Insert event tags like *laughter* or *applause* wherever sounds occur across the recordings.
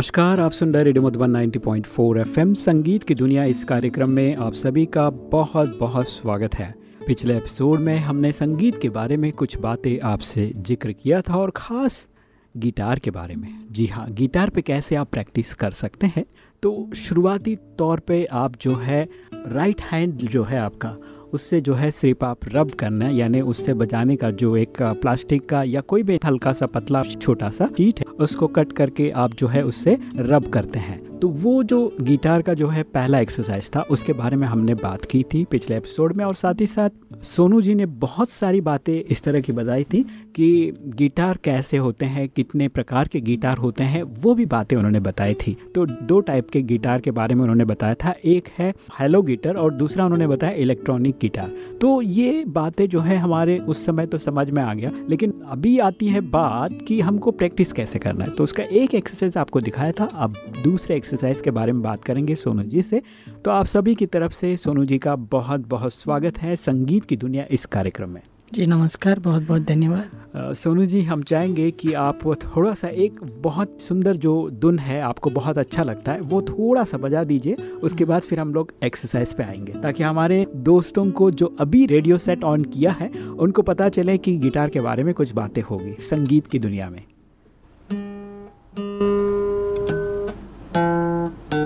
नमस्कार, आप सुन रहे रेडियो मधुबन 90.4 एफएम। संगीत की दुनिया इस कार्यक्रम में आप सभी का बहुत बहुत स्वागत है। पिछले एपिसोड में हमने संगीत के बारे में कुछ बातें आपसे ज़िक्र किया था और ख़ास गिटार के बारे में। जी हाँ गिटार पे कैसे आप प्रैक्टिस कर सकते हैं? तो शुरुआती तौर पे आप जो है, राइट हैंड जो है आपका, उससे जो है सिर्फ़ आप रब करना, यानी उससे बजाने का जो एक, प्लास्टिक का या कोई भी हल्का सा पतला छोटा सा शीट है उसको कट करके आप जो है उससे रब करते हैं। तो वो जो गिटार का जो है पहला एक्सरसाइज था, उसके बारे में हमने बात की थी पिछले एपिसोड में और साथ ही साथ सोनू जी ने बहुत सारी बातें इस तरह की बताई थी कि गिटार कैसे होते हैं, कितने प्रकार के गिटार होते हैं, वो भी बातें उन्होंने बताई थी। तो दो टाइप के गिटार के बारे में उन्होंने बताया था, एक है हेलो गिटार और दूसरा उन्होंने बताया इलेक्ट्रॉनिक गिटार तो ये बातें जो है हमारे उस समय तो समझ में आ गया, लेकिन अभी आती है बात कि हमको प्रैक्टिस कैसे करना है। तो उसका एक एक्सरसाइज आपको दिखाया था, अब दूसरे एक्सरसाइज के बारे में बात करेंगे सोनू जी से। तो आप सभी की तरफ़ से सोनू जी का बहुत बहुत स्वागत है संगीत की दुनिया इस कार्यक्रम में। जी नमस्कार बहुत बहुत धन्यवाद सोनू जी हम चाहेंगे कि आप थोड़ा सा एक बहुत सुंदर जो धुन है आपको बहुत अच्छा लगता है वो थोड़ा सा बजा दीजिए उसके बाद फिर हम लोग एक्सरसाइज पे आएँगे ताकि हमारे दोस्तों को जो अभी रेडियो सेट ऑन किया है उनको पता चले कि गिटार के बारे में कुछ बातें होगी संगीत की दुनिया में। अभी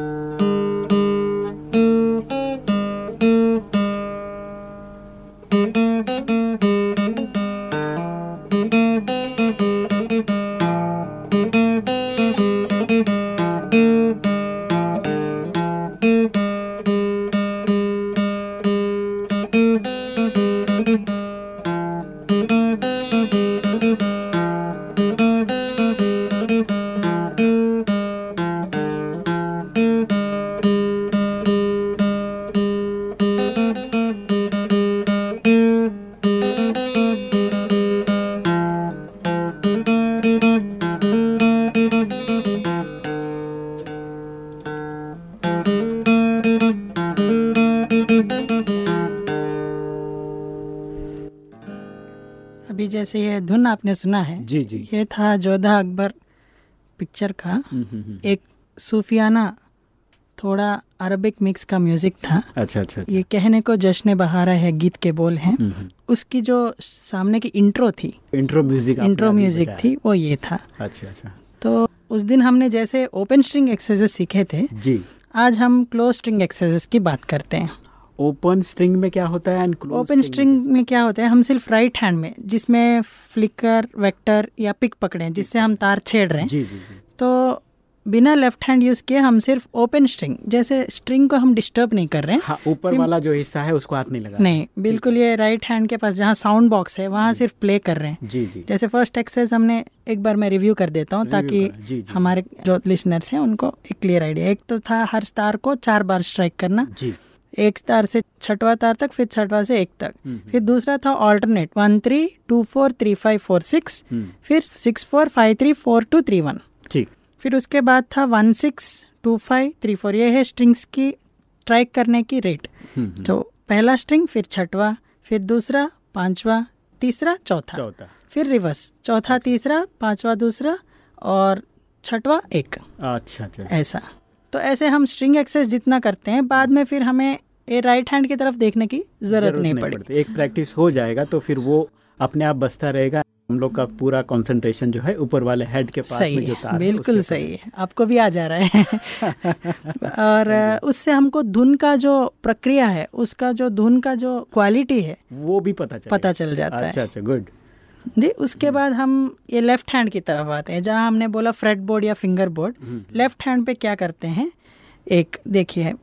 धुन आपने सुना है? जी जी। ये था जोधा अकबर पिक्चर का। हम्म, हम्म, हम्म। एक सूफियाना थोड़ा अरबिक मिक्स का म्यूज़िक था। अच्छा अच्छा अच्छा। ये कहने को जश्न बहारा है गीत के बोल हैं। उसकी जो सामने की इंट्रो थी इंट्रो म्यूज़िक इंट्रो म्यूज़िक थी वो ये था। अच्छा अच्छा। तो उस दिन हमने जैसे ओपन स्ट्रिंग एक्सरसाइज सीखे थे जी। आज हम क्लोज स्ट्रिंग एक्सरसाइज की बात करते हैं। ओपन स्ट्रिंग में क्या होता है एंड ओपन स्ट्रिंग में क्या होता है? हम सिर्फ़ राइट हैंड में जिसमें फ्लिकर वेक्टर या पिक पकड़े हैं जिससे हम तार छेड़ रहे हैं। जी जी जी। तो बिना लेफ़्ट हैंड यूज़ किए हम सिर्फ़ ओपन स्ट्रिंग जैसे स्ट्रिंग को हम डिस्टर्ब नहीं कर रहे हैं। हाँ ऊपर सिम- वाला जो हिस्सा है उसको हाथ नहीं लगा नहीं बिल्कुल ये राइट हैंड के पास जहाँ साउंड बॉक्स है वहाँ सिर्फ़ प्ले कर रहे हैं। जी जी। जैसे फ़र्स्ट एक्सरसाइज हमने एक बार मैं रिव्यू कर देता हूँ ताकि जी, जी। हमारे जो लिसनर्स हैं उनको एक क्लियर आइडिया एक तो था हर स्टार को चार बार स्ट्राइक करना। जी। एक तार से छठवा तार तक फिर छठवा से एक तक। हम्म, फिर दूसरा था alternate one three two four three five four six हम्म, फिर six four five three four two three one ठीक। फिर उसके बाद था one six two five three four ये है स्ट्रिंग्स की ट्राइक करने की रेट हम्म, हम्म। तो पहला स्ट्रिंग फिर छठवा फिर दूसरा पांचवा तीसरा चौथा। चौथा। फिर रिवर्स चौथा तीसरा पांचवा दूसरा और छठवा एक। अच्छा अच्छा ऐसा। तो ऐसे हम स्ट्रिंग एक्सेस जितना करते हैं बाद में फिर हमें ये राइट हैंड की तरफ़ देखने की ज़रूरत नहीं पड़ेगी पड़ती। एक प्रैक्टिस हो जाएगा तो फिर वो अपने आप बसता रहेगा। हम लोग का पूरा कंसंट्रेशन जो है ऊपर वाले हेड के पास सही में जो है तार बिल्कुल सही है। आपको भी आ जा रहा है। *laughs* और उससे हमको धुन का जो प्रक्रिया है उसका जो धुन का जो क्वालिटी है वो भी पता चल। पता चल जाता है। अच्छा अच्छा गुड जी उसके बाद हम ये लेफ़्ट हैंड की तरफ़ आते हैं जहाँ हमने बोला फ्रेट बोर्ड या फिंगर बोर्ड लेफ़्ट हैंड पे क्या करते हैं? एक देखिए।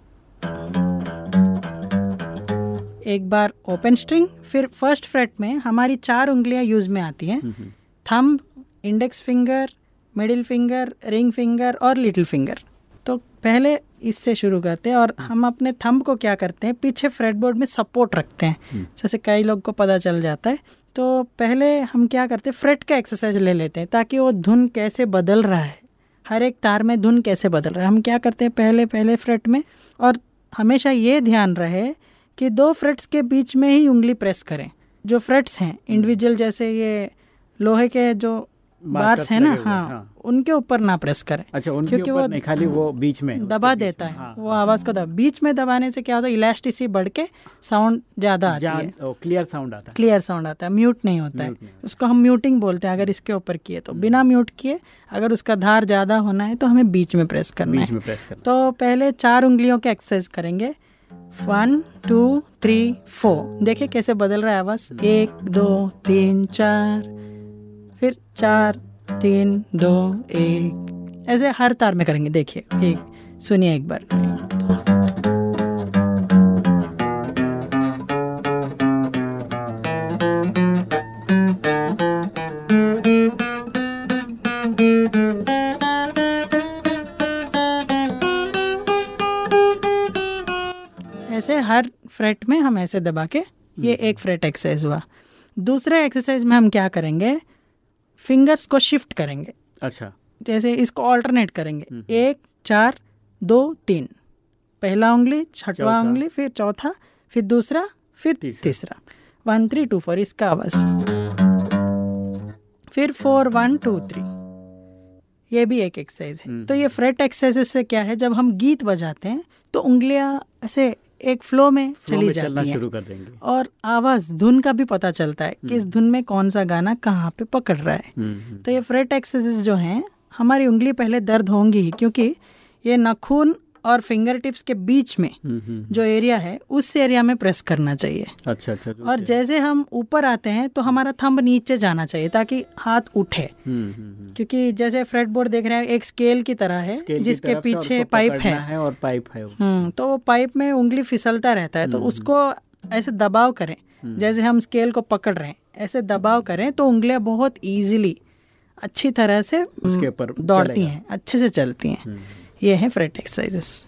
एक बार ओपन स्ट्रिंग फिर फ़र्स्ट फ्रेट में हमारी चार उंगलियाँ यूज़ में आती हैं। Thumb index finger middle finger ring finger और लिटिल फिंगर तो पहले इससे शुरू करते हैं और हम अपने थंब को क्या करते हैं? पीछे फ्रेट बोर्ड में सपोर्ट रखते हैं। जैसे कई लोग को पता चल जाता है। तो पहले हम क्या करते हैं? फ्रेट का एक्सरसाइज ले लेते हैं ताकि वो धुन कैसे बदल रहा है। हर एक तार में धुन कैसे बदल रहा है? हम क्या करते हैं? पहले पहले फ्रेट में और हमेशा ये ध्यान रहे कि दो फ्रेट्स के बीच में ही उंगली प्रेस करें। जो फ्रेट्स हैं इंडिविजुअल जैसे ये लोहे के जो बार्स है ना हाँ, उनके ऊपर ना प्रेस करें। अच्छा उनके क्योंकि वो नहीं खाली वो बीच में दबा देता है। हाँ, वो आवाज़ को दबा बीच में दबाने से क्या होता है इलास्टिसी बढ़ के साउंड ज़्यादा आती है। क्लियर साउंड आता है। क्लियर साउंड आता है म्यूट नहीं होता है। उसको हम म्यूटिंग बोलते हैं अगर इसके ऊपर किए तो। हम्म। बिना म्यूट किए अगर उसका धार ज़्यादा होना है तो हमें बीच में प्रेस करना है। तो पहले चार उंगलियों के एक्सरसाइज करेंगे। वन टू थ्री फोर देखिए कैसे बदल रहा है आवाज़। हम्म। एक दो तीन चार। फिर चार तीन दो एक। ऐसे हर तार में करेंगे। देखिए एक सुनिए एक बार। फ्रेट में हम ऐसे दबा के ये हम्म। एक फ्रेट एक्सरसाइज हुआ। दूसरे एक्सरसाइज में हम क्या करेंगे? फिंगर्स को शिफ्ट करेंगे। अच्छा। जैसे इसको ऑल्टरनेट करेंगे। हम्म, हम्म। एक चार दो तीन। पहला उंगली छठवा उंगली फिर चौथा फिर दूसरा फिर तीसरा। वन थ्री टू फोर इसका आवाज़। फिर फोर वन टू थ्री। ये भी एक एक्सरसाइज है। तो ये फ्रेट एक्सरसाइज से क्या है? जब हम गीत बजाते हैं तो उंगलियाँ ऐसे एक फ्लो में फ्लो चली में जाती है शुरू कर देंगे और आवाज़ धुन का भी पता चलता है कि इस हम्म। धुन में कौन सा गाना कहाँ पे पकड़ रहा है हम्म, हम्म। तो ये फ्रेट एक्सेस जो हैं हमारी उंगली पहले दर्द होंगी क्योंकि ये नाखून और फिंगर टिप्स के बीच में हम्म, हम्म, हम्म। जो एरिया है उस एरिया में प्रेस करना चाहिए। अच्छा अच्छा और जैसे हम ऊपर आते हैं तो हमारा थंब नीचे जाना चाहिए ताकि हाथ उठे। क्योंकि जैसे फ्रेड बोर्ड देख रहे हैं एक स्केल की तरह है जिसके पीछे पाइप है, है और पाइप है तो वो पाइप में उंगली फिसलता रहता है तो उसको ऐसे दबाव करें। जैसे हम स्केल को पकड़ रहे हैं ऐसे दबाव करें तो उंगलियाँ बहुत इजीली अच्छी तरह से उसके ऊपर दौड़ती हैं अच्छे से चलती हैं। ये हैं फ्रेट एक्सरसाइजेस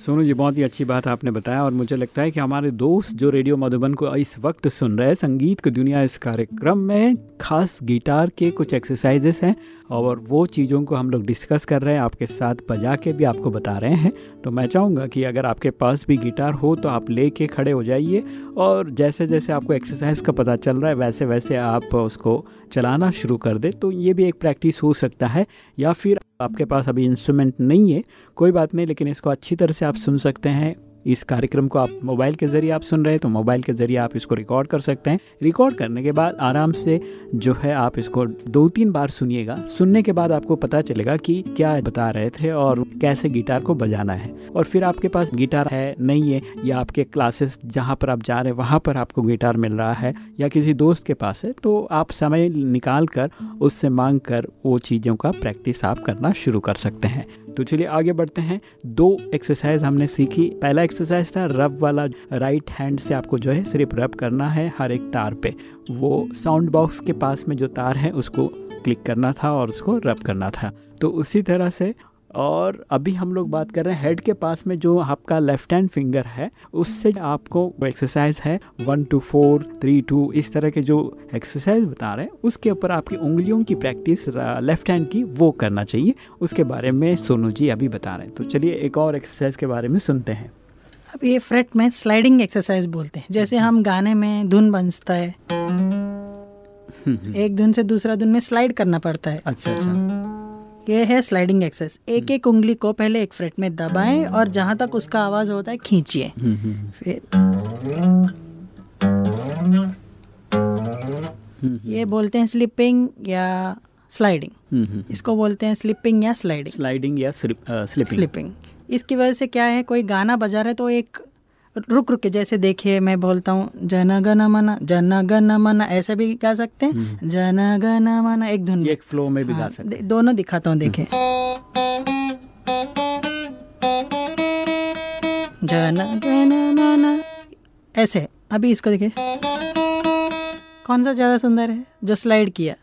सोनू जी, बहुत ही अच्छी बात आपने बताया और मुझे लगता है कि हमारे दोस्त जो रेडियो मधुबन को इस वक्त सुन रहे हैं, संगीत की दुनिया इस कार्यक्रम में खास गिटार के कुछ एक्सरसाइजेस हैं और वो चीज़ों को हम लोग डिस्कस कर रहे हैं, आपके साथ बजा के भी आपको बता रहे हैं। तो मैं चाहूँगा कि अगर आपके पास भी गिटार हो तो आप ले खड़े हो जाइए और जैसे जैसे आपको एक्सरसाइज का पता चल रहा है वैसे वैसे आप उसको चलाना शुरू कर दे। तो ये भी एक प्रैक्टिस हो सकता है या फिर आपके पास अभी इंस्ट्रूमेंट नहीं है, कोई बात नहीं, लेकिन इसको अच्छी तरह से आप सुन सकते हैं। इस कार्यक्रम को आप मोबाइल के ज़रिए आप सुन रहे हैं तो मोबाइल के ज़रिए आप इसको रिकॉर्ड कर सकते हैं। रिकॉर्ड करने के बाद आराम से जो है आप इसको दो तीन बार सुनिएगा। सुनने के बाद आपको पता चलेगा कि क्या बता रहे थे और कैसे गिटार को बजाना है। और फिर आपके पास गिटार है, नहीं है, या आपके क्लासेस जहाँ पर आप जा रहे हैं, वहाँ पर आपको गिटार मिल रहा है, या किसी दोस्त के पास है तो आप समय निकाल कर उससे मांग कर वो चीज़ों का प्रैक्टिस आप करना शुरू कर सकते हैं। तो चलिए आगे बढ़ते हैं। दो एक्सरसाइज हमने सीखी। पहला एक्सरसाइज था रब वाला। राइट हैंड से आपको जो है सिर्फ़ रब करना है हर एक तार पे। वो साउंड बॉक्स के पास में जो तार है, उसको क्लिक करना था और उसको रब करना था। तो उसी तरह से और अभी हम लोग बात कर रहे हैं हेड के पास में जो आपका लेफ़्ट हैंड फिंगर है उससे आपको एक्सरसाइज है one two four three two इस तरह के जो एक्सरसाइज बता रहे हैं उसके ऊपर आपकी उंगलियों की प्रैक्टिस लेफ़्ट हैंड की वो करना चाहिए। उसके बारे में सोनू जी अभी बता रहे हैं। तो चलिए एक और एक्सरसाइज के बारे में सुनते हैं। अब ये फ्रेट में स्लाइडिंग एक्सरसाइज बोलते हैं। जैसे हम गाने में धुन बंजता है हम्म, हम्म। एक धुन से दूसरा धुन में स्लाइड करना पड़ता है। अच्छा अच्छा। ये है स्लाइडिंग एक्सेस एक एक उंगली को पहले एक फ्रेट में दबाएँ और जहाँ तक उसका आवाज़ होता है खींचिए। हम्म, हम्म, हम्म। फिर ये बोलते हैं स्लिपिंग या स्लाइडिंग इसको बोलते हैं स्लिपिंग या स्लाइडिंग स्लाइडिंग या स्लिपिंग स्लिपिंग इसकी वजह से क्या है कोई गाना बजा रहे तो एक रुक रुक के जैसे देखिए मैं बोलता हूँ जन गन मन जन गन मन ऐसे भी गा सकते हैं। हम्म। जन गन मन एक धुन। एक फ्लो में भी गा हाँ, सकते हैं। दोनों दिखाता हूँ देखे जन गन मन। ऐसे अभी इसको देखिए। कौन सा ज़्यादा सुंदर है? जो स्लाइड किया।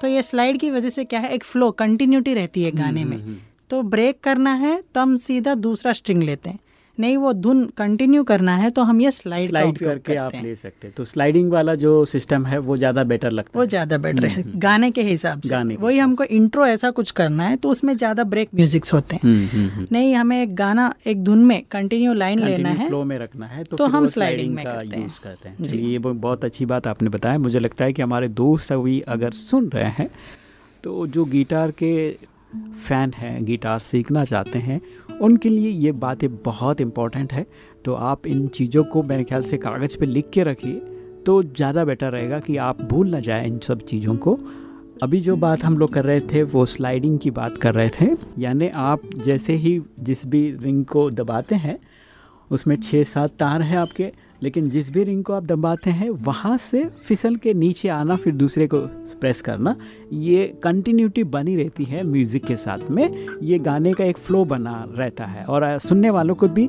तो ये स्लाइड की वजह से क्या है? एक फ्लो कंटिन्यूटी रहती है गाने हम्म, में। हम्म, तो ब्रेक करना है तो हम सीधा दूसरा स्ट्रिंग लेते हैं। नहीं वो धुन कंटिन्यू करना है तो हम ये स्लाइड स्लाइड करके आप ले सकते हैं। तो स्लाइडिंग वाला जो सिस्टम है वो ज़्यादा बेटर लगता वो ज़्यादा बेटर है हम्म, हम्म। गाने के हिसाब से। गाने वही हमको इंट्रो ऐसा कुछ करना है तो उसमें ज़्यादा ब्रेक म्यूजिक्स होते हैं। हम्म, नहीं हमें एक गाना एक धुन में कंटिन्यू लाइन लेना है फ्लो में रखना है तो, तो हम स्लाइडिंग में करते हैं। करते हैं। ये बहुत अच्छी बात आपने बताया। मुझे लगता है कि हमारे दोस्त अभी अगर सुन रहे हैं तो जो गिटार के फ़ैन हैं, गिटार सीखना चाहते हैं, उनके लिए ये बातें बहुत इंपॉर्टेंट है। तो आप इन चीज़ों को मेरे ख्याल से कागज़ पे लिख के रखिए तो ज़्यादा बेटर रहेगा कि आप भूल ना जाए इन सब चीज़ों को। अभी जो बात हम लोग कर रहे थे, वो स्लाइडिंग की बात कर रहे थे। यानी आप जैसे ही जिस भी रिंग को दबाते हैं, उसमें छः सात तार हैं आपके लेकिन जिस भी रिंग को आप दबाते हैं, वहाँ से फिसल के नीचे आना, फिर दूसरे को प्रेस करना, ये कंटिन्यूटी बनी रहती है म्यूज़िक के साथ में। ये गाने का एक फ़्लो बना रहता है। और सुनने वालों को भी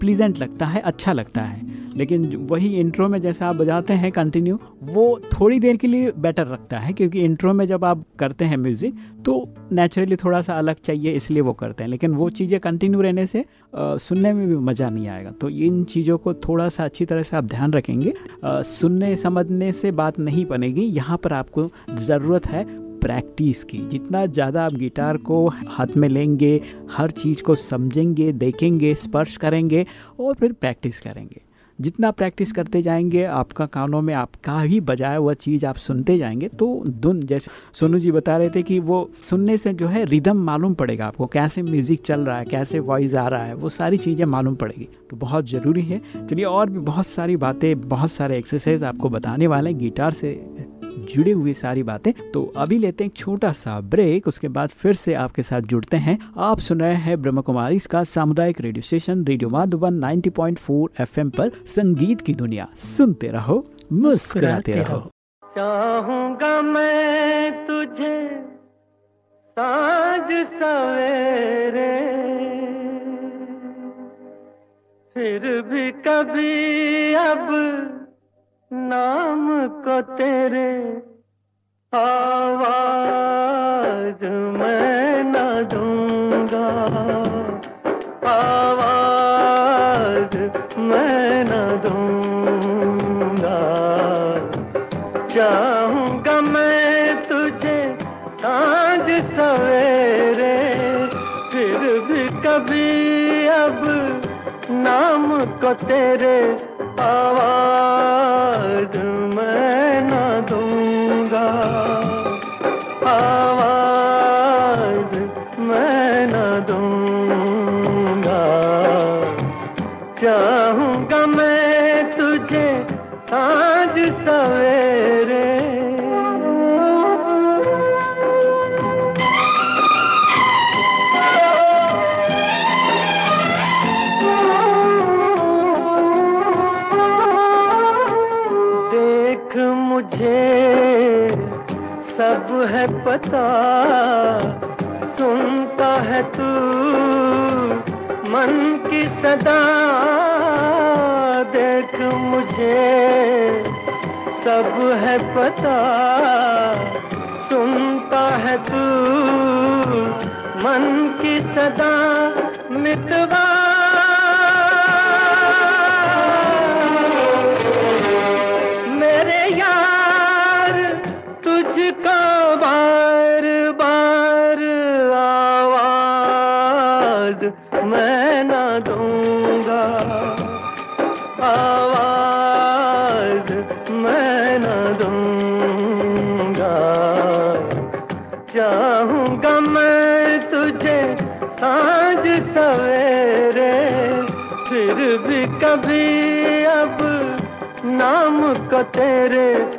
प्लीजेंट लगता है अच्छा लगता है। लेकिन वही इंट्रो में जैसे आप बजाते हैं कंटिन्यू वो थोड़ी देर के लिए बेटर रखता है क्योंकि इंट्रो में जब आप करते हैं म्यूज़िक तो नेचुरली थोड़ा सा अलग चाहिए इसलिए वो करते हैं। लेकिन वो चीज़ें कंटिन्यू रहने से आ, सुनने में भी मज़ा नहीं आएगा। तो इन चीज़ों को थोड़ा सा अच्छी तरह से आप ध्यान रखेंगे। आ, सुनने समझने से बात नहीं बनेगी। यहाँ पर आपको ज़रूरत है प्रैक्टिस की। जितना ज़्यादा आप गिटार को हाथ में लेंगे, हर चीज़ को समझेंगे, देखेंगे, स्पर्श करेंगे और फिर प्रैक्टिस करेंगे। जितना प्रैक्टिस करते जाएँगे, आपका कानों में आपका ही बजाया हुआ चीज़ आप सुनते जाएँगे तो धुन जैसे सोनू जी बता रहे थे कि वो सुनने से जो है रिदम मालूम पड़ेगा आपको, कैसे म्यूज़िक चल रहा है, कैसे वॉइस आ रहा है, वो सारी चीज़ें मालूम पड़ेगी। तो बहुत ज़रूरी है। चलिए और भी बहुत सारी बातें, बहुत सारे एक्सरसाइज आपको बताने वाले हैं गिटार से। जुड़ी हुई सारी बातें। तो अभी लेते हैं छोटा सा ब्रेक उसके बाद फिर से आपके साथ जुड़ते हैं। आप सुन रहे हैं ब्रह्म कुमारी इसका सामुदायिक radio station radio Madhuban 90.4 FM पर संगीत की दुनिया। सुनते रहो मुस्कुराते रहो। चाहूँगा मैं तुझे साज सवेरे फिर भी कभी अब नाम को तेरे आवाज़ मैं न दूँगा। आवाज़ मैं न दूँगा। चाहूँगा मैं तुझे साँझ सवेरे, फिर भी कभी अब नाम को तेरे आवाज़ है पता, सुनता है तू, मन की सदा। देख मुझे, सब है पता, सुनता है तू, मन की सदा मितवा तेरे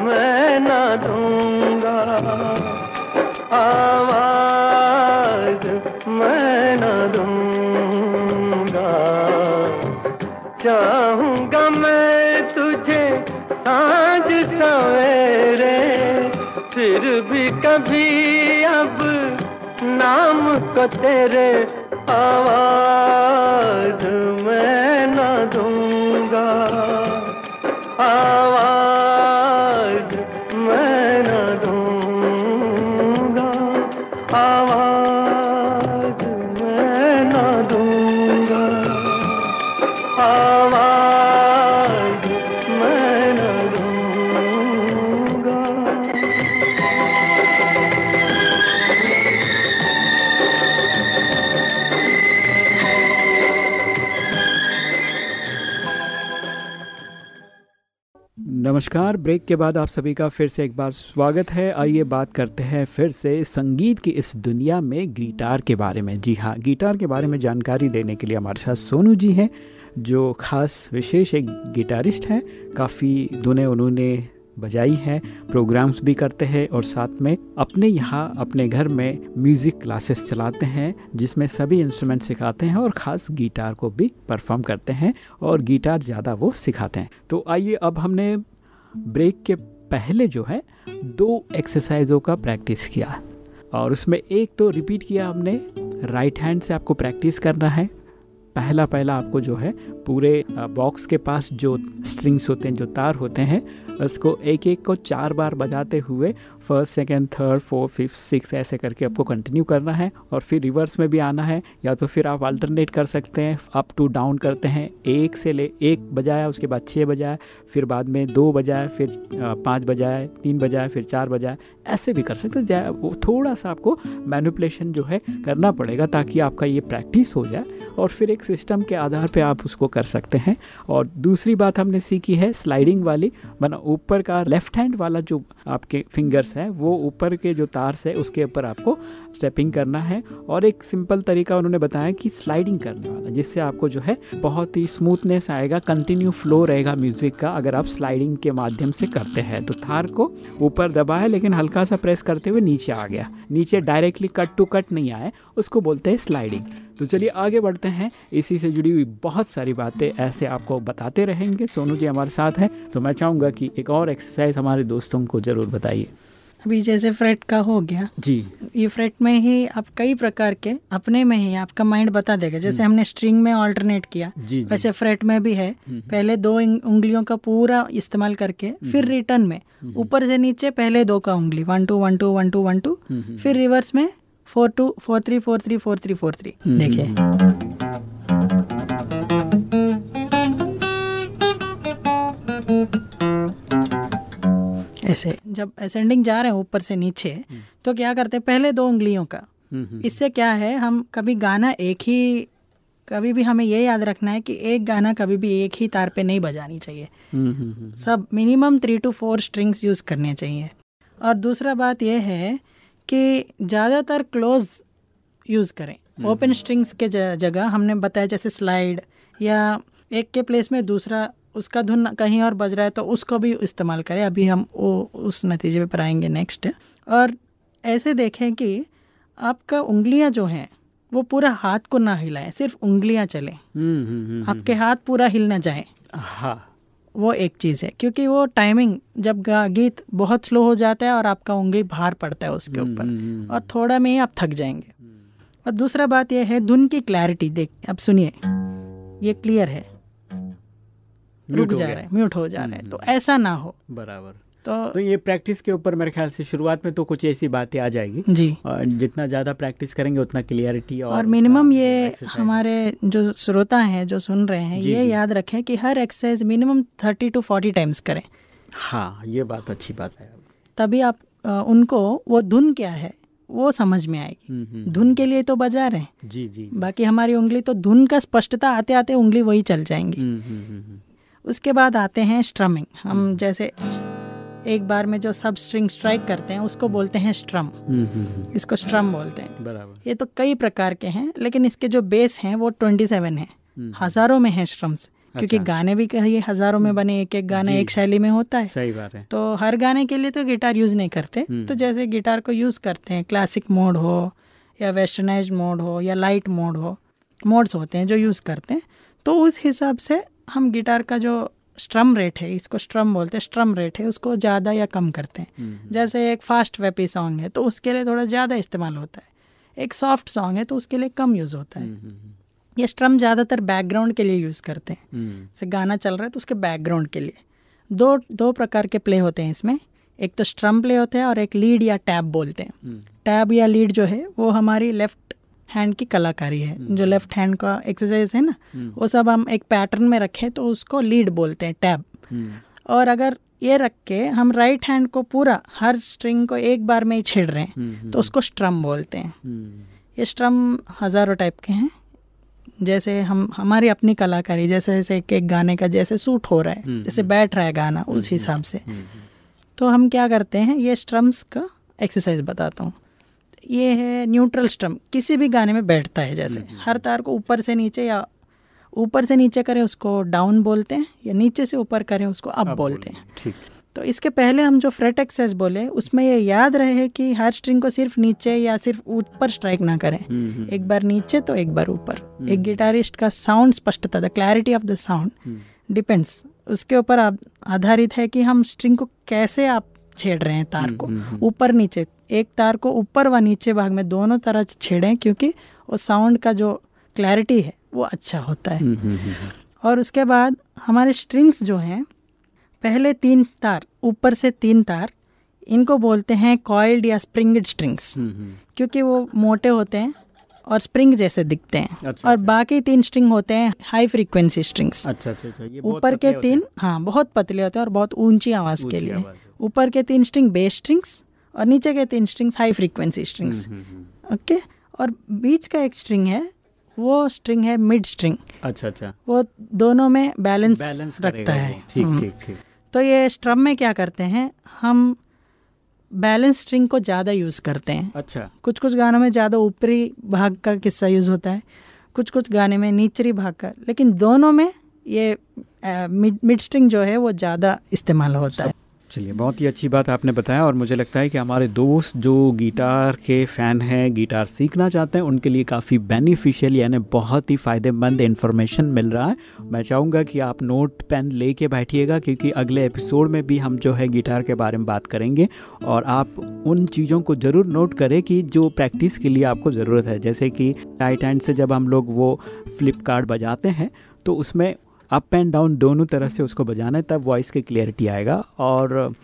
मैं ना दूँगा। आवाज़ मैं ना दूँगा। चाहूँगा मैं तुझे साँझ सवेरे, फिर भी कभी अब नाम को तेरे आवाज़ मैं ना दूँगा। आवाज़ नमस्कार। ब्रेक के बाद आप सभी का फिर से एक बार स्वागत है। आइए बात करते हैं फिर से संगीत की इस दुनिया में गिटार के बारे में। जी हाँ गिटार के बारे में जानकारी देने के लिए हमारे साथ सोनू जी हैं, जो खास विशेष एक गिटारिस्ट हैं। काफ़ी धुने उन्होंने बजाई हैं, प्रोग्राम्स भी करते हैं और साथ में अपने यहाँ, अपने घर में म्यूज़िक क्लासेस चलाते हैं, जिसमें सभी इंस्ट्रूमेंट सिखाते हैं और ख़ास गिटार को भी परफॉर्म करते हैं और गिटार ज़्यादा वो सिखाते हैं। तो आइए, अब हमने ब्रेक के पहले जो है, दो एक्सरसाइजों का प्रैक्टिस किया। और उसमें एक तो रिपीट किया हमने राइट हैंड से आपको प्रैक्टिस करना है। पहला पहला आपको जो है, पूरे बॉक्स के पास जो स्ट्रिंग्स होते हैं, जो तार होते हैं, उसको एक एक को चार बार बजाते हुए first second third fourth fifth six ऐसे करके आपको कंटिन्यू करना है और फिर रिवर्स में भी आना है या तो फिर आप अल्टरनेट कर सकते हैं अप टू डाउन करते हैं एक से ले एक बजाया उसके बाद छः बजाया फिर बाद में दो बजाए फिर पाँच बजाए तीन बजाए फिर चार बजाए ऐसे भी कर सकते हैं। वो थोड़ा सा आपको मैनुपलेशन जो है करना पड़ेगा ताकि आपका ये प्रैक्टिस हो जाए और फिर एक सिस्टम के आधार पे आप उसको कर सकते हैं। और दूसरी बात हमने सीखी है स्लाइडिंग वाली माना ऊपर का लेफ़्ट हैंड वाला जो आपके फिंगर्स है, वो ऊपर के जो तार है, उसके ऊपर आपको स्टेपिंग करना है। और एक सिंपल तरीका उन्होंने बताया कि स्लाइडिंग करने वाला, जिससे आपको जो है बहुत ही स्मूथनेस आएगा कंटिन्यू फ्लो रहेगा म्यूज़िक का, अगर आप स्लाइडिंग के माध्यम से करते हैं। तो थार को ऊपर दबाए लेकिन हल्का सा प्रेस करते हुए नीचे आ गया। नीचे डायरेक्टली कट टू कट नहीं आए उसको बोलते हैं स्लाइडिंग तो चलिए आगे बढ़ते हैं। इसी से जुड़ी हुई बहुत सारी बातें ऐसे आपको बताते रहेंगे। सोनू जी हमारे साथ हैं तो मैं चाहूँगा कि एक और एक्सरसाइज हमारे दोस्तों को ज़रूर बताइए। अभी जैसे फ्रेट का हो गया। जी। ये फ्रेट में ही आप कई प्रकार के अपने में ही आपका माइंड बता देगा। जैसे हमने स्ट्रिंग में ऑल्टरनेट किया जी जी। वैसे फ्रेट में भी है। पहले दो उंगलियों का पूरा इस्तेमाल करके फिर रिटर्न में। ऊपर से नीचे पहले दो का उंगली one two one two one two one two फिर रिवर्स में four two four three four three four three four three देखिए। ऐसे जब असेंडिंग जा रहे हैं ऊपर से नीचे तो क्या करते हैं? पहले दो उंगलियों का। इससे क्या है हम कभी गाना एक ही कभी भी हमें ये याद रखना है कि एक गाना कभी भी एक ही तार पे नहीं बजानी चाहिए। सब minimum three two four strings use करने चाहिए। और दूसरा बात यह है कि ज़्यादातर क्लोज यूज़ करें। ओपन स्ट्रिंग्स के जगह हमने बताया जैसे स्लाइड या एक के प्लेस में दूसरा उसका धुन कहीं और बज रहा है तो उसको भी इस्तेमाल करें। अभी हम वो उस नतीजे पर आएँगे नेक्स्ट और ऐसे देखें कि आपका उंगलियाँ जो हैं वो पूरा हाथ को ना हिलाएँ सिर्फ़ उंगलियाँ चलें। आपके हाथ पूरा हिल ना जाए। हाँ। वो एक चीज़ है क्योंकि वो टाइमिंग जब गीत बहुत स्लो हो जाता है और आपका उंगली भार पड़ता है उसके ऊपर। और थोड़ा में ही आप थक जाएँगे। और दूसरा बात यह है धुन की क्लैरिटी देख अब सुनिए। ये क्लियर है। रुक जा। रहा है म्यूट हो जा रहा है तो ऐसा ना हो। बराबर। तो तो ये प्रैक्टिस के ऊपर मेरे ख्याल से शुरुआत में तो कुछ ऐसी बातें आ जाएगी। जी। और जितना ज़्यादा प्रैक्टिस करेंगे उतना क्लियरिटी और, और मिनिमम ये हमारे जो श्रोता हैं जो सुन रहे हैं ये याद रखें कि हर exercise minimum thirty to forty times करें। हाँ ये बात अच्छी बात है। तभी आप अ, उनको वो धुन क्या है वो समझ में आएगी। हम्म, हम्म, धुन के लिए तो बजा रहे हैं। जी जी बाकी हमारी उंगली तो धुन का स्पष्टता आते आते उंगली वही चल जाएँगी। हम्म, हम्म, हम्म, हम्म, उसके बाद आते हैं स्ट्रमिंग हम जैसे एक बार में जो सब स्ट्रिंग स्ट्राइक करते हैं उसको बोलते हैं स्ट्रम हम्म, हम्म, हम्म, इसको स्ट्रम बोलते हैं। बराबर। ये तो कई प्रकार के हैं लेकिन इसके जो बेस हैं वो ट्वेंटी सेवन है। हम्म, हज़ारों में हैं स्ट्रम्स क्योंकि अच्छा। गाने भी कहिए हज़ारों में बने एक एक गाना एक शैली में होता है। सही बात है। तो हर गाने के लिए तो गिटार यूज़ नहीं करते। हम्म। तो जैसे गिटार को यूज़ करते हैं क्लासिक मोड हो या वेस्टर्नाइज मोड हो या लाइट मोड हो मोड्स होते हैं जो यूज़ करते हैं। तो उस हिसाब से हम गिटार का जो स्ट्रम रेट है इसको स्ट्रम बोलते हैं स्ट्रम रेट है उसको ज़्यादा या कम करते हैं। हम्म, जैसे एक फास्ट वेपी सॉन्ग है तो उसके लिए थोड़ा ज़्यादा इस्तेमाल होता है। एक सॉफ्ट सॉन्ग है तो उसके लिए कम यूज़ होता है। हम्म, हम्म, ये स्ट्रम ज़्यादातर बैकग्राउंड के लिए यूज़ करते हैं। हम्म, जैसे गाना चल रहा है तो उसके बैकग्राउंड के लिए। दो दो प्रकार के प्ले होते हैं इसमें। एक तो स्ट्रम प्ले होते हैं और एक लीड या टैब बोलते हैं। हम्म, टैब या लीड जो है वो हमारी लेफ़्ट हैंड की कलाकारी है। जो लेफ़्ट हैंड का एक्सरसाइज है ना हम्म, वो सब हम एक पैटर्न में रखें तो उसको लीड बोलते हैं टैब हम्म, और अगर ये रख के हम राइट हैंड को पूरा हर स्ट्रिंग को एक बार में ही छेड़ रहे हैं हम्म, तो उसको स्ट्रम बोलते हैं। हम्म, ये स्ट्रम हज़ारों टाइप के हैं। जैसे हम हमारी अपनी कलाकारी जैसे जैसे एक एक गाने का जैसे सूट हो रहा है हम्म, जैसे बैठ रहा है गाना उस हिसाब से। हम्म, तो हम क्या करते हैं ये स्ट्रम्स का एक्सरसाइज बताता हूँ। ये है न्यूट्रल स्ट्रम किसी भी गाने में बैठता है जैसे। हर तार को ऊपर से नीचे या ऊपर से नीचे करें उसको डाउन बोलते हैं या नीचे से ऊपर करें उसको अप बोलते हैं ठीक। तो इसके पहले हम जो फ्रेट एक्सेस बोले उसमें ये याद रहे कि हर स्ट्रिंग को सिर्फ़ नीचे या सिर्फ़ ऊपर स्ट्राइक ना करें। हम्म, हम्म, एक बार नीचे तो एक बार ऊपर। एक गिटारिस्ट का साउंड स्पष्टता the clarity of the sound hmm, depends उसके ऊपर आप आधारित है कि हम स्ट्रिंग को कैसे आप छेड़ रहे हैं तार को। हम्म, हम्म, ऊपर नीचे एक तार को ऊपर व नीचे भाग में दोनों तरह छेड़ें क्योंकि वो साउंड का जो क्लैरिटी है वो अच्छा होता है। हम्म, हम्म, हम्म, और उसके बाद हमारे स्ट्रिंग्स जो हैं पहले तीन तार ऊपर से तीन तार इनको बोलते हैं कॉइल्ड या स्प्रिंगड स्ट्रिंग्स हम्म, हम्म, क्योंकि वो मोटे होते हैं और स्प्रिंग जैसे दिखते हैं। अच्छा, और अच्छा। बाकी तीन स्ट्रिंग होते हैं हाई फ्रीक्वेंसी स्ट्रिंग्स अच्छा अच्छा अच्छा ऊपर के तीन हाँ। बहुत पतले होते हैं और बहुत ऊँची आवाज़ के लिए। ऊपर के तीन स्ट्रिंग बेस स्ट्रिंग्स और नीचे के तीन strings high frequency strings okay और बीच का एक स्ट्रिंग है वो स्ट्रिंग है मिड स्ट्रिंग अच्छा अच्छा। वो दोनों में बैलेंस बैलेंस रखता है। ठीक हम्म। ठीक ठीक। तो ये स्ट्रम में क्या करते हैं हम बैलेंस स्ट्रिंग को ज़्यादा यूज़ करते हैं। अच्छा। कुछ कुछ गानों में ज़्यादा ऊपरी भाग का किस्सा यूज़ होता है कुछ कुछ गाने में निचरी भाग का। लेकिन दोनों में ये मिड मिड स्ट्रिंग जो है वो ज़्यादा इस्तेमाल होता है। चलिए, बहुत ही अच्छी बात आपने बताया और मुझे लगता है कि हमारे दोस्त जो गिटार के फ़ैन हैं, गिटार सीखना चाहते हैं, उनके लिए काफ़ी बेनिफिशियल यानी बहुत ही फ़ायदेमंद इन्फॉर्मेशन मिल रहा है। मैं चाहूँगा कि आप नोट पेन ले लेके बैठिएगा क्योंकि अगले एपिसोड में भी हम जो है गिटार के बारे में बात करेंगे और आप उन चीज़ों को ज़रूर नोट करें कि जो प्रैक्टिस के लिए आपको ज़रूरत है। जैसे कि राइट हैंड से जब हम लोग वो फ्लिप कार्ड बजाते हैं तो उसमें अप एंड डाउन दोनों तरह से उसको बजाना है, तब वॉइस की क्लियरिटी आएगा। और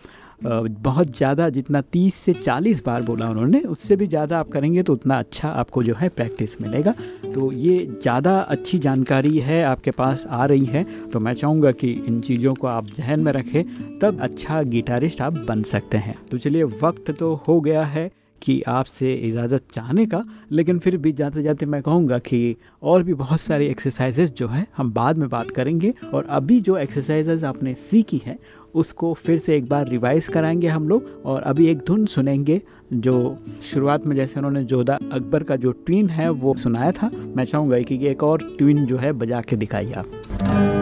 बहुत ज़्यादा जितना 30 से 40 बार बोला उन्होंने, उससे भी ज़्यादा आप करेंगे तो उतना अच्छा आपको जो है प्रैक्टिस मिलेगा। तो ये ज़्यादा अच्छी जानकारी है, आपके पास आ रही है तो मैं चाहूँगा कि इन चीज़ों को आप जहन में रखें, तब अच्छा गिटारिस्ट आप बन सकते हैं। तो चलिए, वक्त तो हो गया है। कि आपसे इजाज़त चाहने का, लेकिन फिर भी जाते जाते मैं कहूँगा कि और भी बहुत सारी एक्सरसाइजेज जो है, हम बाद में बात करेंगे और अभी जो एक्सरसाइजेज आपने सीखी है, उसको फिर से एक बार रिवाइज कराएँगे हम लोग और अभी एक धुन सुनेंगे जो शुरुआत में जैसे उन्होंने जोधा अकबर का जो ट्वीन है वो सुनाया था, मैं चाहूँगा कि एक और ट्वीन जो है बजा के दिखाइए आप।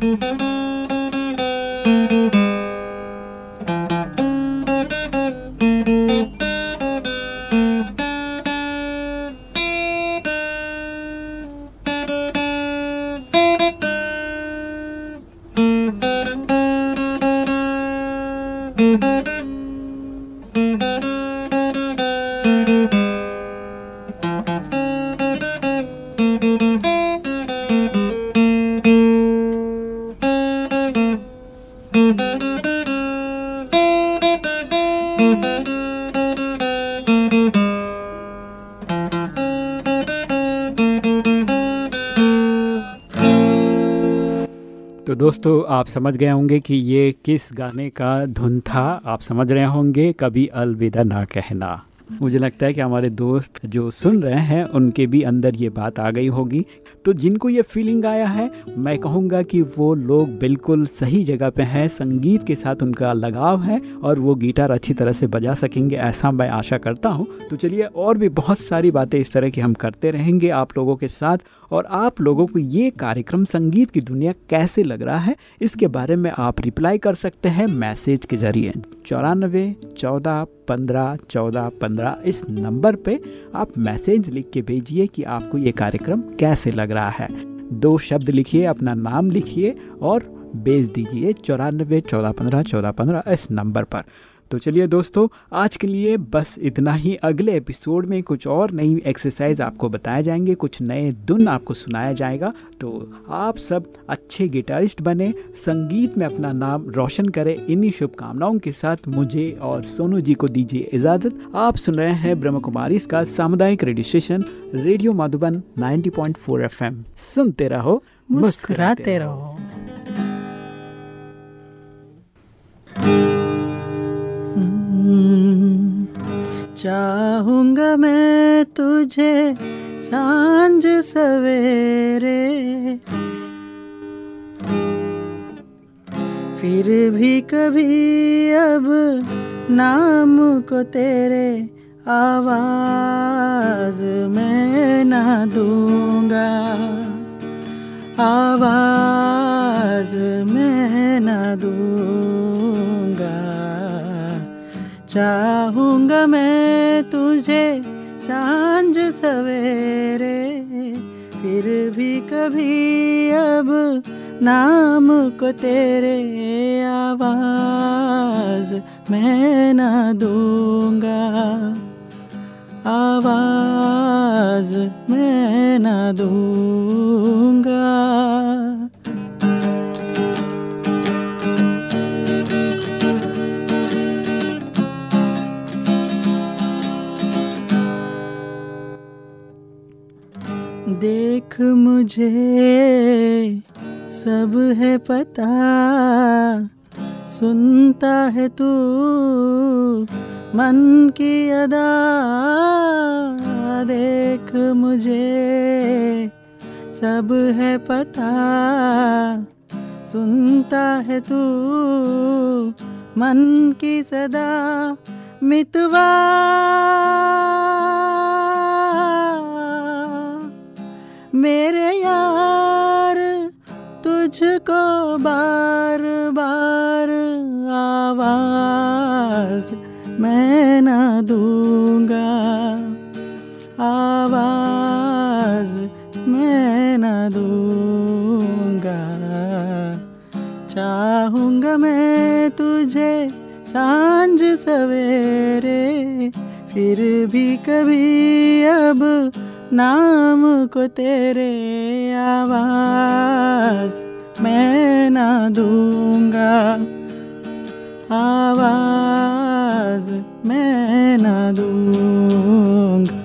Mm-hmm. आप समझ गए होंगे कि ये किस गाने का धुन था। आप समझ रहे होंगे, कभी अलविदा ना कहना। मुझे लगता है कि हमारे दोस्त जो सुन रहे हैं, उनके भी अंदर ये बात आ गई होगी। तो जिनको ये फीलिंग आया है, मैं कहूँगा कि वो लोग बिल्कुल सही जगह पे हैं, संगीत के साथ उनका लगाव है और वो गिटार अच्छी तरह से बजा सकेंगे, ऐसा मैं आशा करता हूँ। तो चलिए और भी बहुत सारी बातें इस तरह की हम करते रहेंगे आप लोगों के साथ और आप लोगों को ये कार्यक्रम संगीत की दुनिया कैसे लग रहा है, इसके बारे में आप रिप्लाई कर सकते हैं मैसेज के ज़रिए। चौरानबे चौदह, पंद्रह चौदह, पंद्रह, इस नंबर पे आप मैसेज लिख के भेजिए कि आपको ये कार्यक्रम कैसे लग रहा है। दो शब्द लिखिए, अपना नाम लिखिए और भेज दीजिए चौरानबे, चौदह पंद्रह चौदह पंद्रह इस नंबर पर। तो चलिए दोस्तों आज के लिए बस इतना ही। अगले एपिसोड में कुछ और नई एक्सरसाइज आपको बताए जाएँगे कुछ नए धुन आपको सुनाया जाएगा। तो आप सब अच्छे गिटारिस्ट बने संगीत में अपना नाम रोशन करें इन्हीं शुभकामनाओं के साथ मुझे और सोनू जी को दीजिए इजाज़त। आप सुन रहे हैं ब्रह्म कुमारी इसका सामुदायिक radio station radio Madhuban 90.4 FM सुनते रहो मुस्कुराते रहो। चाहूँगा मैं तुझे साँझ सवेरे। फिर भी कभी अब नाम को तेरे आवाज़ मैं ना दूँगा। आवाज़ मैं ना दूँगा। चाहूँगा मैं तुझे साँझ सवेरे, फिर भी कभी अब नाम को तेरे आवाज़ मैं ना दूँगा। आवाज़ मैं ना दूँगा। देख मुझे, सब है पता। सुनता है तू मन की अदा। देख मुझे, सब है पता। सुनता है तू मन की सदा मितवा। तुझको बार बार आवाज़ मैं ना दूँगा। आवाज़ मैं ना दूँगा। चाहूँगा मैं तुझे साँझ सवेरे, फिर भी कभी अब नाम को तेरे आवाज़ मैं ना दूँगा। आवाज़ मैं ना दूँगा।